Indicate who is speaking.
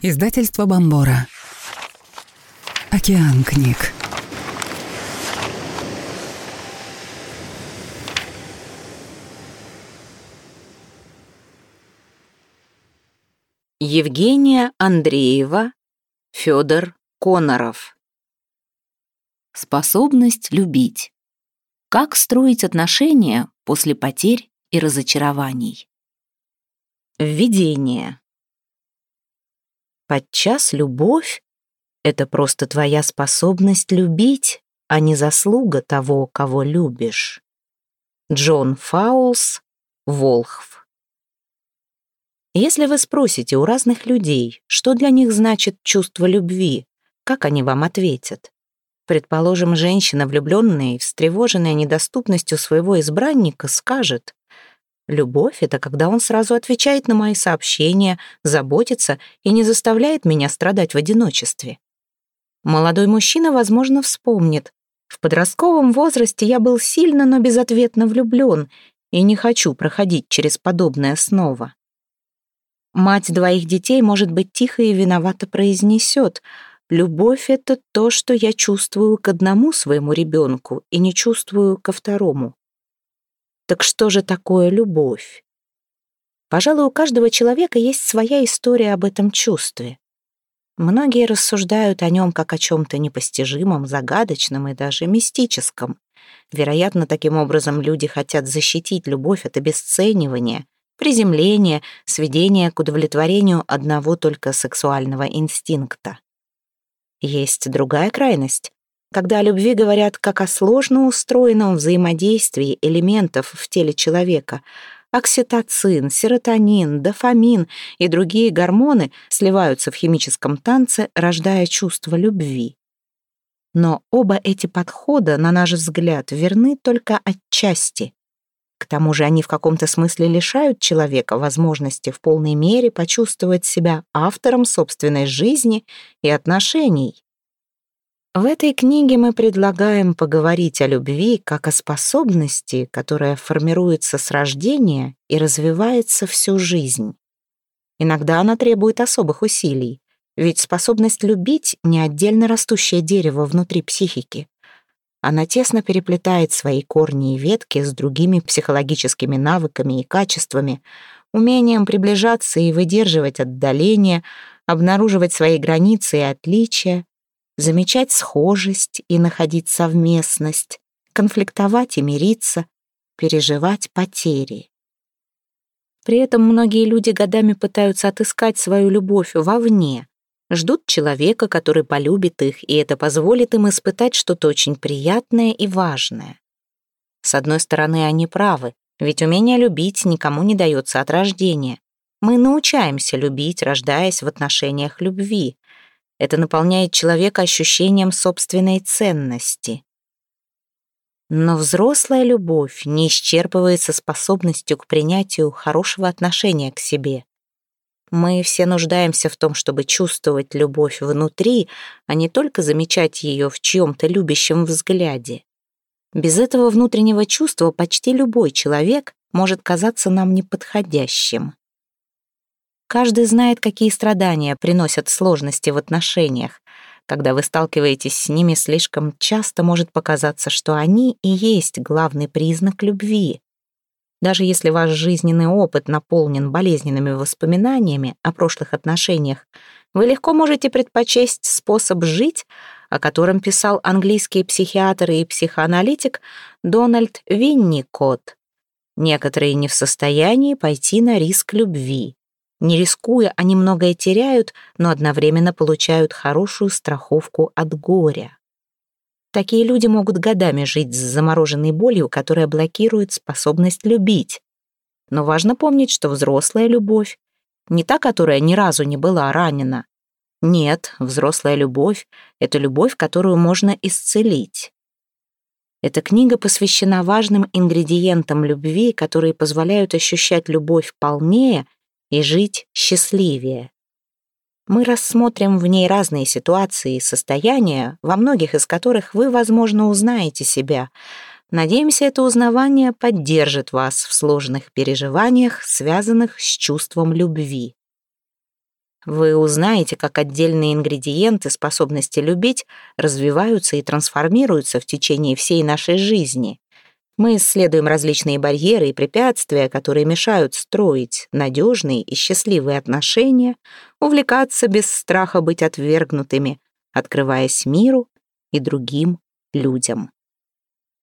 Speaker 1: Издательство Бомбора. Океан книг.
Speaker 2: Евгения Андреева, Федор Коноров. Способность любить. Как строить отношения после потерь и разочарований. Введение. Подчас любовь — это просто твоя способность любить, а не заслуга того, кого любишь. Джон Фаулс, Волхв. Если вы спросите у разных людей, что для них значит чувство любви, как они вам ответят? Предположим, женщина, влюбленная и встревоженная недоступностью своего избранника, скажет Любовь — это когда он сразу отвечает на мои сообщения, заботится и не заставляет меня страдать в одиночестве. Молодой мужчина, возможно, вспомнит. В подростковом возрасте я был сильно, но безответно влюблен и не хочу проходить через подобное снова. Мать двоих детей, может быть, тихо и виновато произнесет «Любовь — это то, что я чувствую к одному своему ребенку и не чувствую ко второму». Так что же такое любовь? Пожалуй, у каждого человека есть своя история об этом чувстве. Многие рассуждают о нем как о чем-то непостижимом, загадочном и даже мистическом. Вероятно, таким образом люди хотят защитить любовь от обесценивания, приземления, сведения к удовлетворению одного только сексуального инстинкта. Есть другая крайность когда о любви говорят как о сложно устроенном взаимодействии элементов в теле человека. Окситоцин, серотонин, дофамин и другие гормоны сливаются в химическом танце, рождая чувство любви. Но оба эти подхода, на наш взгляд, верны только отчасти. К тому же они в каком-то смысле лишают человека возможности в полной мере почувствовать себя автором собственной жизни и отношений. В этой книге мы предлагаем поговорить о любви как о способности, которая формируется с рождения и развивается всю жизнь. Иногда она требует особых усилий, ведь способность любить — не отдельно растущее дерево внутри психики. Она тесно переплетает свои корни и ветки с другими психологическими навыками и качествами, умением приближаться и выдерживать отдаление, обнаруживать свои границы и отличия, замечать схожесть и находить совместность, конфликтовать и мириться, переживать потери. При этом многие люди годами пытаются отыскать свою любовь вовне, ждут человека, который полюбит их, и это позволит им испытать что-то очень приятное и важное. С одной стороны, они правы, ведь умение любить никому не дается от рождения. Мы научаемся любить, рождаясь в отношениях любви. Это наполняет человека ощущением собственной ценности. Но взрослая любовь не исчерпывается способностью к принятию хорошего отношения к себе. Мы все нуждаемся в том, чтобы чувствовать любовь внутри, а не только замечать ее в чьем-то любящем взгляде. Без этого внутреннего чувства почти любой человек может казаться нам неподходящим. Каждый знает, какие страдания приносят сложности в отношениях. Когда вы сталкиваетесь с ними слишком часто, может показаться, что они и есть главный признак любви. Даже если ваш жизненный опыт наполнен болезненными воспоминаниями о прошлых отношениях, вы легко можете предпочесть способ жить, о котором писал английский психиатр и психоаналитик Дональд Винникот. Некоторые не в состоянии пойти на риск любви. Не рискуя, они многое теряют, но одновременно получают хорошую страховку от горя. Такие люди могут годами жить с замороженной болью, которая блокирует способность любить. Но важно помнить, что взрослая любовь не та, которая ни разу не была ранена. Нет, взрослая любовь — это любовь, которую можно исцелить. Эта книга посвящена важным ингредиентам любви, которые позволяют ощущать любовь полнее — и жить счастливее. Мы рассмотрим в ней разные ситуации и состояния, во многих из которых вы, возможно, узнаете себя. Надеемся, это узнавание поддержит вас в сложных переживаниях, связанных с чувством любви. Вы узнаете, как отдельные ингредиенты способности любить развиваются и трансформируются в течение всей нашей жизни. Мы исследуем различные барьеры и препятствия, которые мешают строить надежные и счастливые отношения, увлекаться без страха быть отвергнутыми, открываясь миру и другим людям.